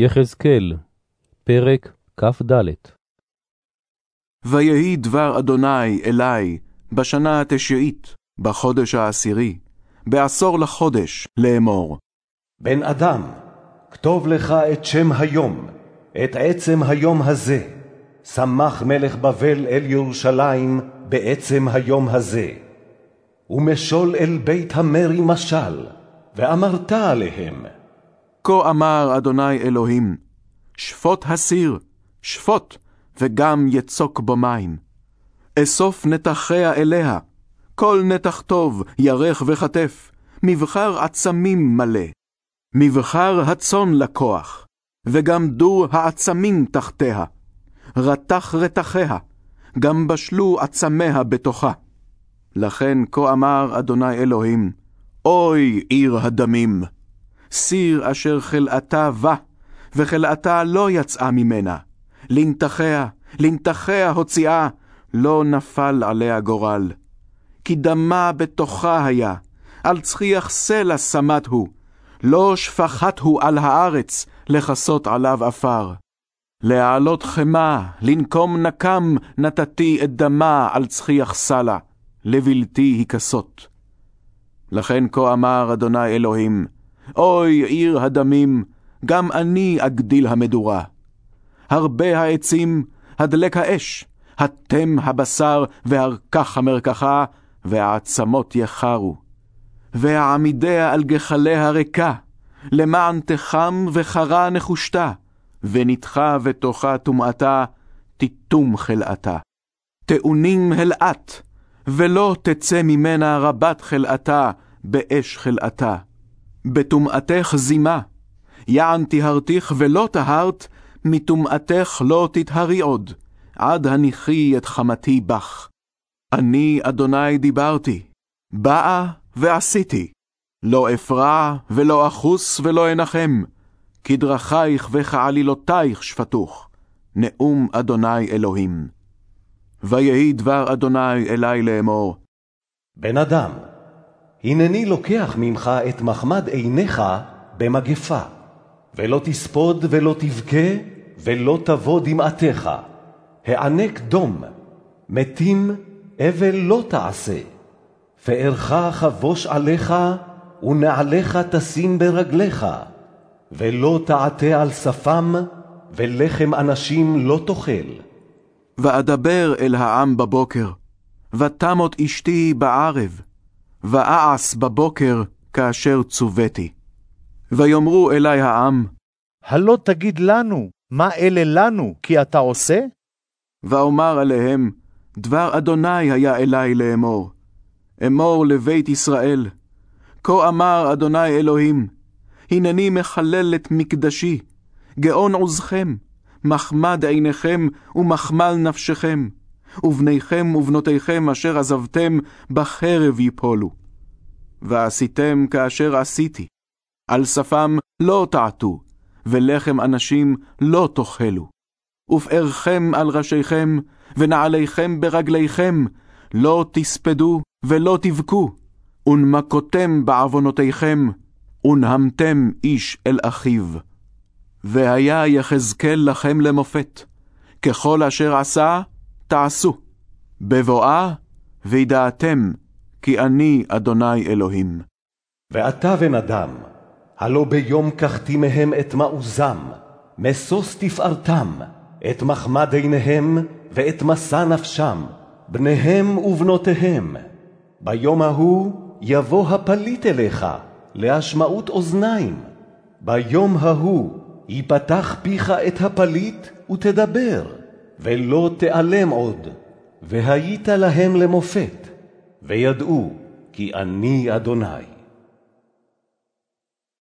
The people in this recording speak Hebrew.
יחזקאל, פרק כ"ד ויהי דבר אדוני אלי בשנה התשיעית, בחודש העשירי, בעשור לחודש, לאמור. בן אדם, כתוב לך את שם היום, את עצם היום הזה. שמח מלך בבל אל ירושלים בעצם היום הזה. ומשול אל בית המרי משל, ואמרת עליהם, כה אמר אדוני אלוהים, שפוט הסיר, שפוט, וגם יצוק בו מים. אסוף נתחיה אליה, כל נתח טוב, ירך וכתף, מבחר עצמים מלא. מבחר הצאן לקוח, וגם דור העצמים תחתיה. רתח רתחיה, גם בשלו עצמיה בתוכה. לכן כה אמר אדוני אלוהים, אוי עיר הדמים! סיר אשר חלאתה בא, וחלאתה לא יצאה ממנה. לנתחיה, לנתחיה הוציאה, לא נפל עליה גורל. כי דמה בתוכה היה, על צחיח סלע שמת הוא, לא שפחת הוא על הארץ, לכסות עליו עפר. להעלות חמה, לנקום נקם, נתתי את דמה על צחיח סלע, לבלתי הכסות. לכן כה אמר אדוני אלוהים, אוי עיר הדמים, גם אני אגדיל המדורה. הרבה העצים, הדלק האש, התם הבשר, והרכך המרקחה, והעצמות יחרו. והעמידיה על גחליה ריקה, למען תחם וחרה נחושתה, ונדחה ותוכה טומאתה, תיתום חלאתה. טעונים הלאט, ולא תצא ממנה רבת חלאתה, באש חלאתה. בטומאתך זימה, יען טהרתיך ולא טהרת, מטומאתך לא תטהרי עוד, עד הניחי את חמתי בך. אני, אדוני, דיברתי, באה ועשיתי, לא אפרע ולא אחוס ולא אנחם, כדרכייך וכעלילותייך שפטוך, נאום אדוני אלוהים. ויהי דבר אדוני אלי לאמור, בן אדם, הנני לוקח ממך את מחמד עיניך במגפה, ולא תספוד ולא תבכה, ולא תבוא דמעתך. הענק דום, מתים אבל לא תעשה. פארך חבוש עליך, ונעליך תשים ברגליך, ולא תעטה על שפם, ולחם אנשים לא תאכל. ואדבר אל העם בבוקר, ותמות אשתי בערב, ואעש בבוקר כאשר צוויתי. ויאמרו אלי העם, הלא תגיד לנו, מה אלה לנו, כי אתה עושה? ואומר עליהם, דבר אדוני היה אלי לאמור. אמור לבית ישראל, כה אמר אדוני אלוהים, הנני מחלל את מקדשי, גאון עוזכם, מחמד עיניכם ומחמל נפשכם, ובניכם ובנותיכם אשר עזבתם בחרב יפולו. ועשיתם כאשר עשיתי, על שפם לא תעתו, ולחם אנשים לא תאכלו. ופארכם על ראשיכם, ונעליכם ברגליכם, לא תספדו ולא תבכו, ונמקותם בעוונותיכם, ונהמתם איש אל אחיו. והיה יחזקאל לכם למופת, ככל אשר עשה, תעשו. בבואה, וידעתם, כי אני אדוני אלוהים. ואתה בן אדם, הלא ביום קחתי מהם את מעוזם, משוש תפארתם, את מחמד עיניהם ואת משא נפשם, בניהם ובנותיהם. ביום ההוא יבוא הפליט אליך, להשמעות אוזניים. ביום ההוא יפתח פיך את הפליט ותדבר, ולא תיעלם עוד, והיית להם למופת, וידעו כי אני אדוני.